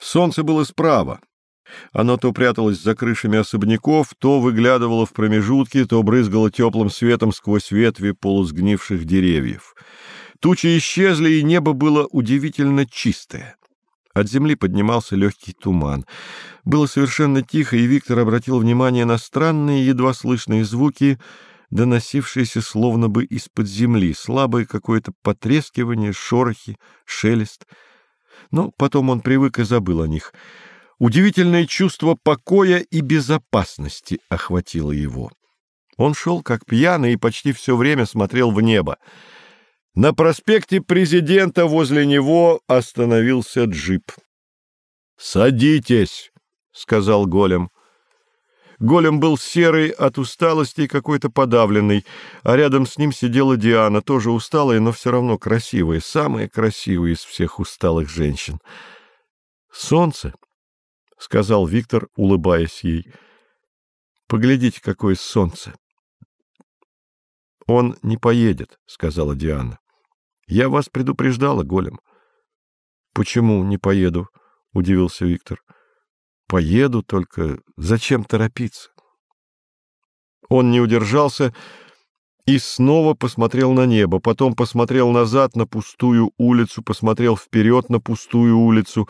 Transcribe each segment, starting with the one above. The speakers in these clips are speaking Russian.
Солнце было справа. Оно то пряталось за крышами особняков, то выглядывало в промежутки, то брызгало теплым светом сквозь ветви полусгнивших деревьев. Тучи исчезли, и небо было удивительно чистое. От земли поднимался легкий туман. Было совершенно тихо, и Виктор обратил внимание на странные, едва слышные звуки, доносившиеся словно бы из-под земли, слабое какое-то потрескивание, шорохи, шелест. Но потом он привык и забыл о них. Удивительное чувство покоя и безопасности охватило его. Он шел как пьяный и почти все время смотрел в небо. На проспекте Президента возле него остановился джип. «Садитесь», — сказал Голем. Голем был серый от усталости и какой-то подавленный, а рядом с ним сидела Диана, тоже усталая, но все равно красивая, самая красивая из всех усталых женщин. «Солнце», — сказал Виктор, улыбаясь ей. «Поглядите, какое солнце!» «Он не поедет», — сказала Диана. «Я вас предупреждала, Голем». «Почему не поеду?» — удивился Виктор. «Поеду, только зачем торопиться?» Он не удержался и снова посмотрел на небо, потом посмотрел назад на пустую улицу, посмотрел вперед на пустую улицу.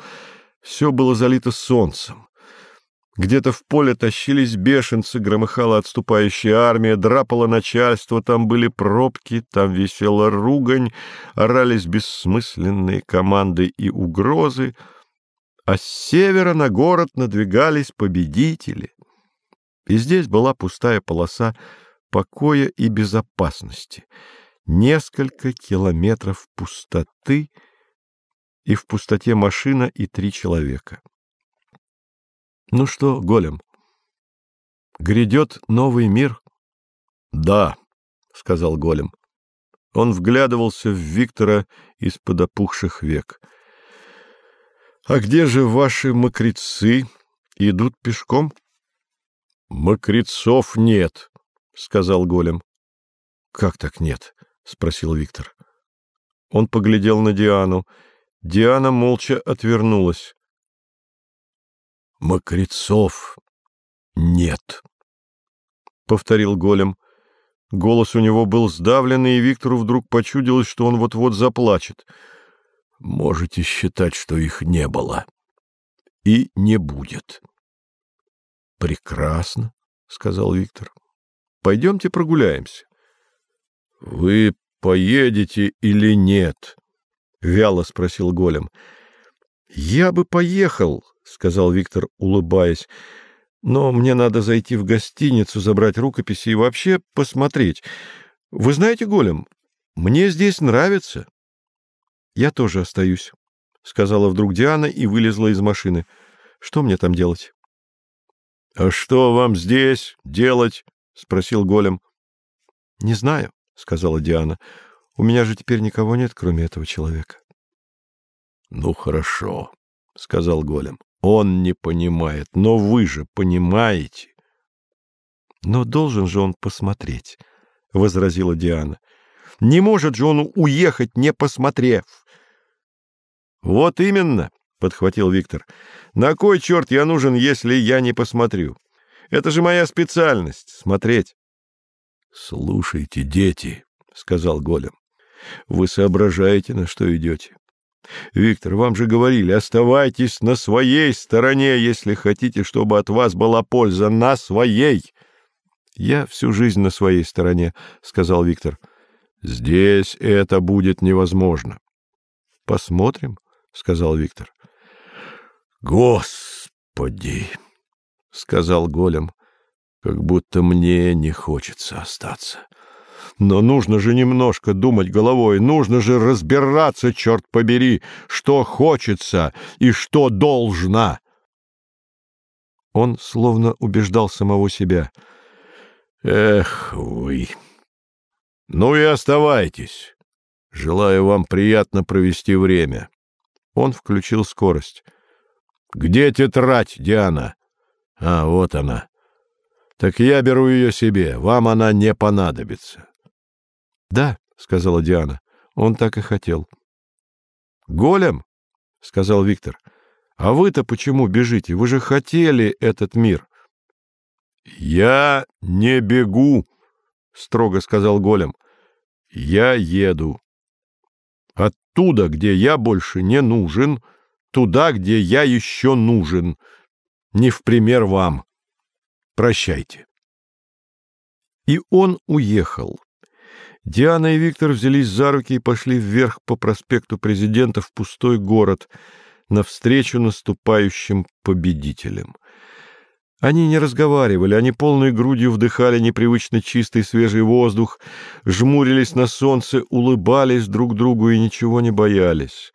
Все было залито солнцем. Где-то в поле тащились бешенцы, громыхала отступающая армия, драпало начальство, там были пробки, там висела ругань, орались бессмысленные команды и угрозы, а с севера на город надвигались победители. И здесь была пустая полоса покоя и безопасности, несколько километров пустоты, и в пустоте машина и три человека. — Ну что, голем, грядет новый мир? — Да, — сказал голем. Он вглядывался в Виктора из-под опухших век. — А где же ваши мокрецы? Идут пешком? — Мокрецов нет, — сказал голем. — Как так нет? — спросил Виктор. Он поглядел на Диану. Диана молча отвернулась. Мокрецов нет, — повторил голем. Голос у него был сдавленный, и Виктору вдруг почудилось, что он вот-вот заплачет. — Можете считать, что их не было. И не будет. — Прекрасно, — сказал Виктор. — Пойдемте прогуляемся. — Вы поедете или нет? — вяло спросил голем. — Я бы поехал, — сказал Виктор, улыбаясь. — Но мне надо зайти в гостиницу, забрать рукописи и вообще посмотреть. Вы знаете, Голем, мне здесь нравится. — Я тоже остаюсь, — сказала вдруг Диана и вылезла из машины. — Что мне там делать? — А что вам здесь делать? — спросил Голем. — Не знаю, — сказала Диана. — У меня же теперь никого нет, кроме этого человека. — Ну, хорошо, — сказал Голем. Он не понимает, но вы же понимаете. — Но должен же он посмотреть, — возразила Диана. — Не может же он уехать, не посмотрев. — Вот именно, — подхватил Виктор. — На кой черт я нужен, если я не посмотрю? Это же моя специальность — смотреть. — Слушайте, дети, — сказал Голем, — вы соображаете, на что идете. Виктор, вам же говорили, оставайтесь на своей стороне, если хотите, чтобы от вас была польза. На своей! Я всю жизнь на своей стороне, — сказал Виктор. Здесь это будет невозможно. Посмотрим, — сказал Виктор. Господи, — сказал Голем, — как будто мне не хочется остаться. Но нужно же немножко думать головой, нужно же разбираться, черт побери, что хочется и что должно. Он словно убеждал самого себя. Эх вы! Ну и оставайтесь. Желаю вам приятно провести время. Он включил скорость. Где тетрадь, Диана? А, вот она. Так я беру ее себе, вам она не понадобится. — Да, — сказала Диана, — он так и хотел. — Голем, — сказал Виктор, — А вы-то почему бежите? Вы же хотели этот мир. — Я не бегу, — строго сказал Голем. — Я еду. Оттуда, где я больше не нужен, туда, где я еще нужен. Не в пример вам. Прощайте. И он уехал. Диана и Виктор взялись за руки и пошли вверх по проспекту Президента в пустой город, навстречу наступающим победителям. Они не разговаривали, они полной грудью вдыхали непривычно чистый свежий воздух, жмурились на солнце, улыбались друг другу и ничего не боялись.